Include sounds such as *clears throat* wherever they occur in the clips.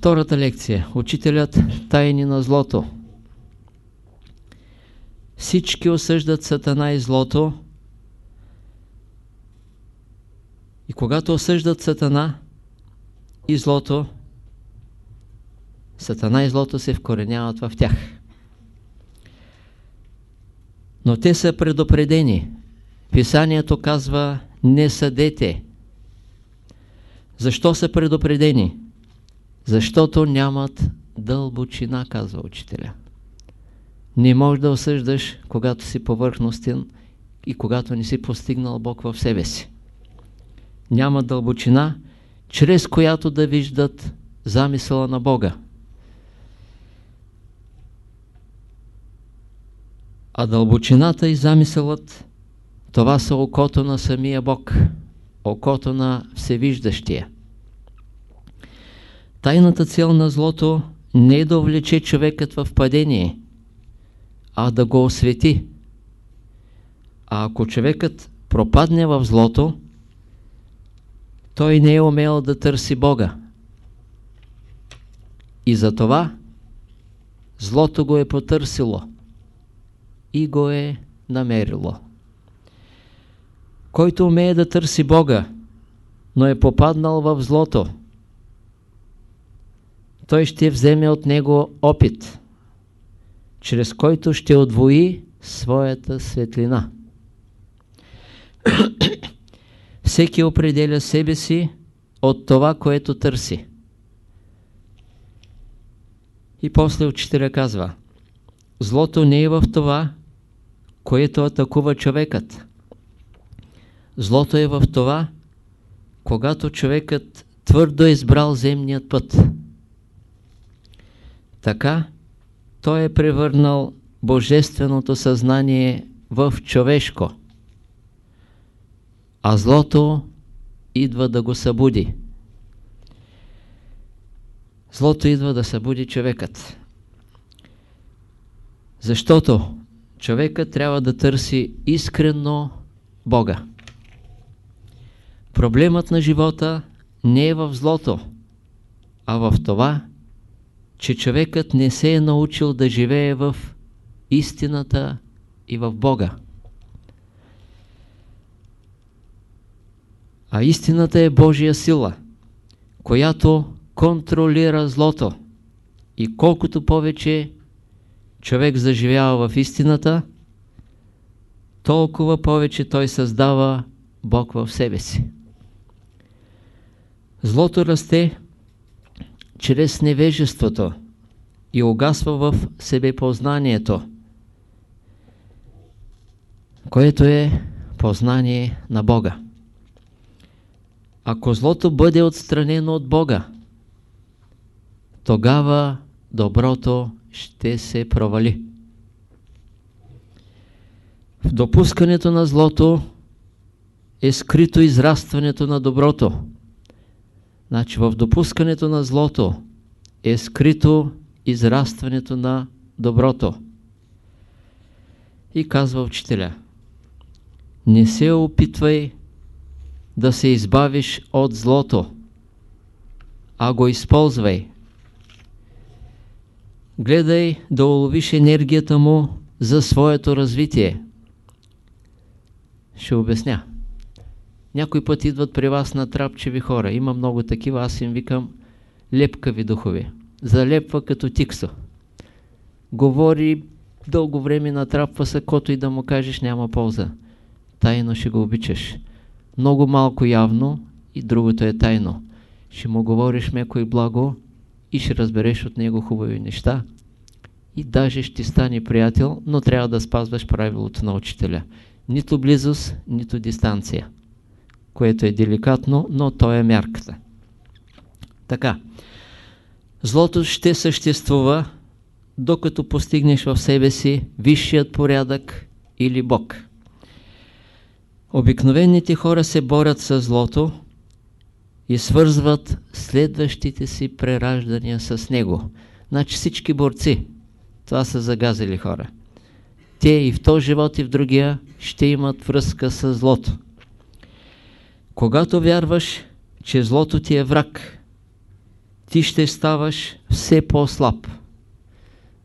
Втората лекция. Учителят тайни на злото. Всички осъждат Сатана и злото. И когато осъждат Сатана и злото, Сатана и злото се вкореняват в тях. Но те са предупредени. Писанието казва не съдете. Защо са предупредени? Защото нямат дълбочина, казва учителя. Не можеш да осъждаш, когато си повърхностен и когато не си постигнал Бог в себе си. Няма дълбочина, чрез която да виждат замисъла на Бога. А дълбочината и замисълът, това са окото на самия Бог, окото на Всевиждащия. Тайната цел на злото не е да увлече човекът в падение, а да го освети. А ако човекът пропадне в злото, той не е умел да търси Бога. И затова злото го е потърсило и го е намерило. Който умее да търси Бога, но е попаднал в злото, той ще вземе от него опит, чрез който ще отвои своята светлина. *clears throat* Всеки определя себе си от това, което търси. И после учителя казва, злото не е в това, което атакува човекът. Злото е в това, когато човекът твърдо е избрал земният път. Така той е превърнал божественото съзнание в човешко, а злото идва да го събуди. Злото идва да събуди човекът. Защото човекът трябва да търси искрено Бога. Проблемът на живота не е в злото, а в това, че човекът не се е научил да живее в истината и в Бога. А истината е Божия сила, която контролира злото. И колкото повече човек заживява в истината, толкова повече той създава Бог в себе си. Злото расте чрез невежеството и угасва в себепознанието, което е познание на Бога. Ако злото бъде отстранено от Бога, тогава доброто ще се провали. В допускането на злото е скрито израстването на доброто. Значи в допускането на злото е скрито израстването на доброто. И казва учителя, не се опитвай да се избавиш от злото, а го използвай. Гледай да уловиш енергията му за своето развитие. Ще обясня. Някой път идват при вас на трапчеви хора. Има много такива, аз им викам лепкави духове. Залепва като тиксо. Говори дълго време натрапва се, кото и да му кажеш няма полза. Тайно ще го обичаш. Много малко явно и другото е тайно. Ще му говориш меко и благо и ще разбереш от него хубави неща. И даже ще стане приятел, но трябва да спазваш правилото на учителя. Нито близост, нито дистанция което е деликатно, но то е мярката. Така, злото ще съществува, докато постигнеш в себе си висшият порядък или Бог. Обикновените хора се борят с злото и свързват следващите си прераждания с него. Значи всички борци, това са загазили хора. Те и в този живот и в другия ще имат връзка с злото. Когато вярваш, че злото ти е враг, ти ще ставаш все по-слаб.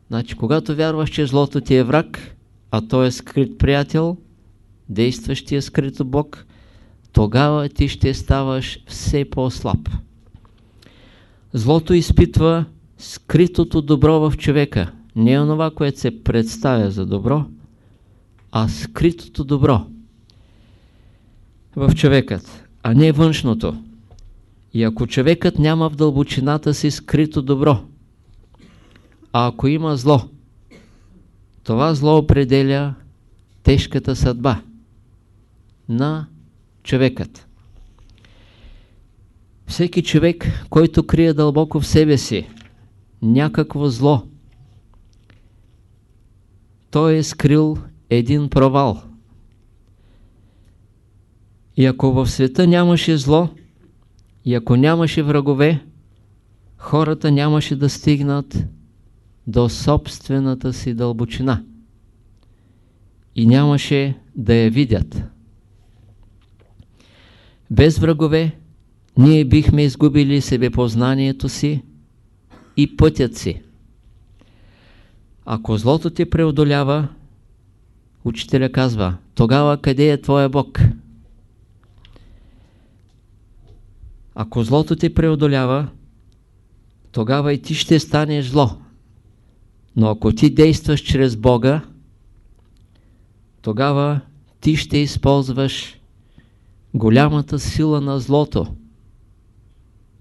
Значи, когато вярваш, че злото ти е враг, а той е скрит приятел, действащия скрито Бог, тогава ти ще ставаш все по-слаб. Злото изпитва скритото добро в човека. Не е онова, което се представя за добро, а скритото добро в човекът, а не външното. И ако човекът няма в дълбочината си скрито добро, а ако има зло, това зло определя тежката съдба на човекът. Всеки човек, който крие дълбоко в себе си някакво зло, той е скрил един провал. И ако в света нямаше зло, и ако нямаше врагове, хората нямаше да стигнат до собствената си дълбочина и нямаше да я видят. Без врагове ние бихме изгубили себепознанието си и пътят си. Ако злото ти преодолява, учителя казва, тогава къде е твоя Бог? Ако злото ти преодолява, тогава и ти ще станеш зло. Но ако ти действаш чрез Бога, тогава ти ще използваш голямата сила на злото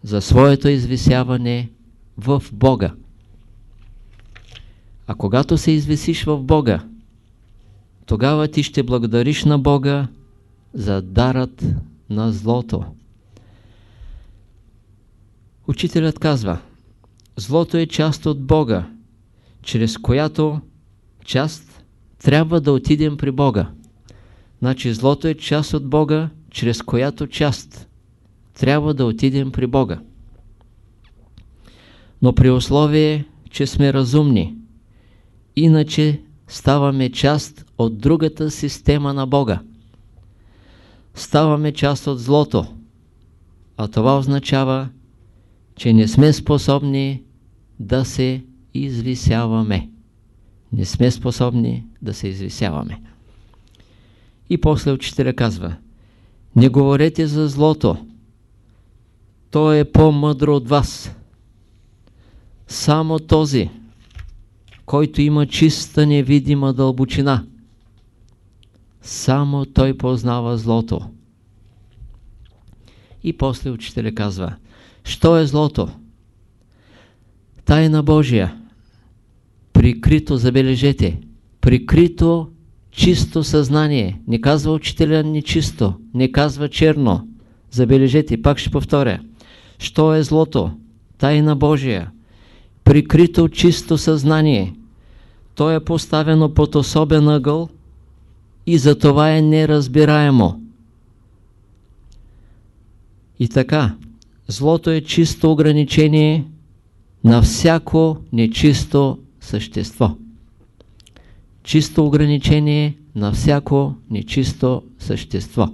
за своето извисяване в Бога. А когато се извисиш в Бога, тогава ти ще благодариш на Бога за дарът на злото. Учителят казва, злото е част от Бога, чрез която част трябва да отидем при Бога. Значи злото е част от Бога, чрез която част трябва да отидем при Бога. Но при условие, че сме разумни, иначе ставаме част от другата система на Бога. Ставаме част от злото, а това означава, че не сме способни да се извисяваме. Не сме способни да се извисяваме. И после учителя казва, не говорете за злото, то е по-мъдро от вас. Само този, който има чиста невидима дълбочина, само той познава злото. И после учителя казва, Що е злото? Тайна Божия. Прикрито, забележете, прикрито чисто съзнание. Не казва учителя нечисто, не казва черно. Забележете, пак ще повторя. Що е злото? Тайна Божия. Прикрито чисто съзнание. То е поставено под особен ъгъл и за това е неразбираемо. И така, Злото е чисто ограничение на всяко нечисто същество. Чисто ограничение на всяко нечисто същество.